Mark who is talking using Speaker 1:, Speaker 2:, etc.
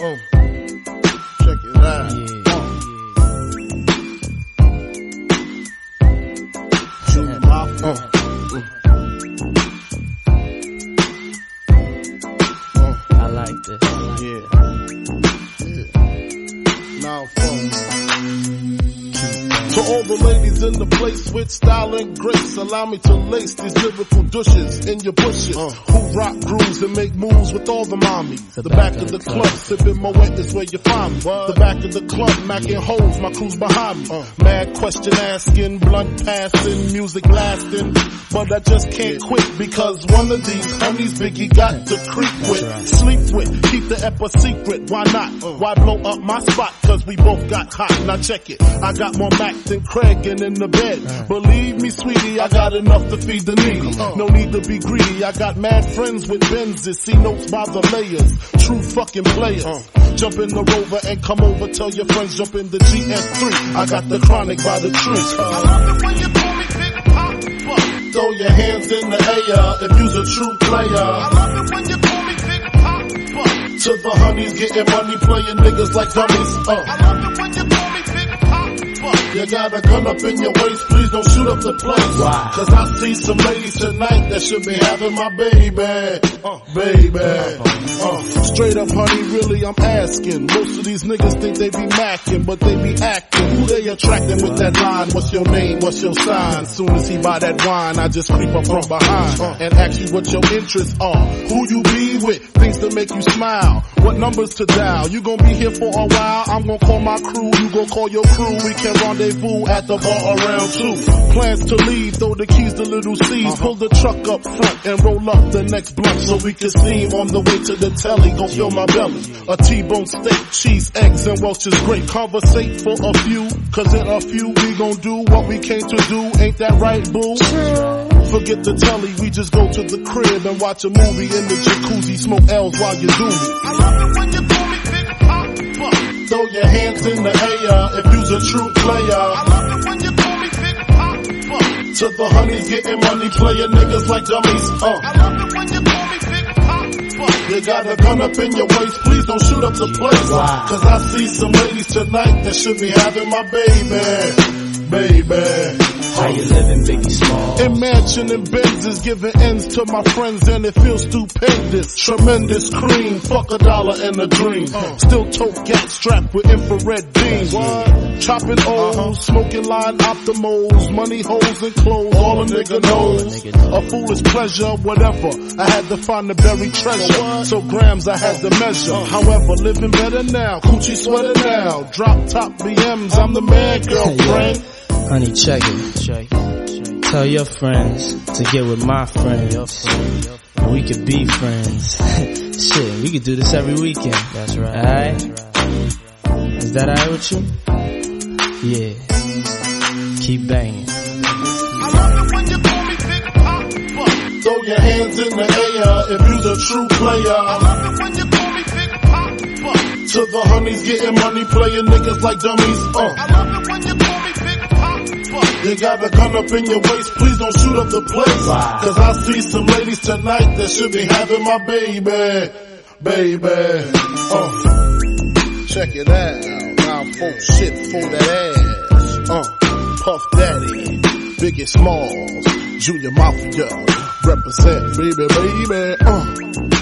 Speaker 1: Uh, check it out. Mafia. Uh,
Speaker 2: I like this.
Speaker 1: yeah. Now, phone. To all the ladies in the place with style and grace, allow me to lace these lyrical douches in your bushes. Uh. Who rock grooves and make moves with all the mommies. The, back, of the club, sipping Moet is where you find me. The back of the club, macking holes, my crew's behind me. Uh. Mad question asking, blunt passing, music lasting. But I just can't quit because one of these homies Biggie got to creep with, sleep with, keep the ep a secret. Why not? Uh. Why blow up my spot? Cause we both got hot. Now check it. I got more Mac Craig and in the bed. Believe me, sweetie, I got enough to feed the needy. No need to be greedy. I got mad friends with Benzes. See notes by the layers. True fucking players. Jump in the rover and come over. Tell your friends jump in the GS3. I got the chronic by the tree. I love it when you call me. Throw your hands in the air if you's a true player. I love it when you call me Big Poppa. To the honeys getting money, playing niggas like dummies. Uh. You got a gun up in your waist, please don't shoot up the place.
Speaker 2: Why?
Speaker 1: Cause I see some ladies tonight that should be having my baby. Uh, baby. Uh, straight up, honey, really, I'm asking. Most of these niggas think they be macking, but they be acting. Who they attracting with that line? What's your name? What's your sign? Soon as he buy that wine, I just creep up from behind and ask you what your interests are. Who you be with? Things to make you smile. What numbers to dial? You gonna be here for a while? I'm gonna call my crew. You gonna call your crew. We can rendezvous at the bar around two. Plans to leave, throw the keys to little Cease. Uh-huh. Pull the truck up front and roll up the next block so we can steam on the way to the telly. Go fill my belly. A T-bone steak, cheese, eggs, and Welch's grape. Conversate for a few, cause in a few we gon' do what we came to do. Ain't that right, boo? Forget the telly, we just go to the crib and watch a movie in the jacuzzi, smoke L's while you do me. I love it Throw your hands in the air if you's a true player. I love it when you call me Big Poppa. To the honeys getting money, playing niggas like dummies. Uh. I love it when you call me Big Poppa. You got a gun up in your waist, please don't shoot up the place.
Speaker 2: Why?
Speaker 1: Cause I see some ladies tonight that should be having my baby. Baby.
Speaker 2: How you living, Biggie Small?
Speaker 1: Imagine and Benzes giving ends to my friends and it feels stupendous. Tremendous cream, fuck a dollar and a dream. Still tote gat strapped with infrared beams. Chopping uh-huh. O's, smoking line optimals, money holes and clothes, all a nigga knows. A foolish pleasure, whatever. I had to find the buried treasure. So grams I had to measure. Uh-huh. However, living better now, coochie sweater now. Drop top BMs, I'm the man, girlfriend.
Speaker 2: Honey, check it. Tell your friends to get with my friends. And we could be friends. Shit, we could do this every weekend. That's right. Alright? Is that alright with you? Yeah. Keep banging.
Speaker 1: I love it when you call me Big Poppa. Throw your hands in the air if you's a true player. I love it when you call me Big Poppa. To the honeys getting money, playing niggas like dummies. Uh. You got a gun up in your waist, please don't shoot up the place. Cause I see some ladies tonight that should be having my baby. Baby. Uh. Check it out. Now folk shit for that ass. Uh. Puff Daddy. Biggie Smalls. Junior Mafia. Represent baby, baby. Uh.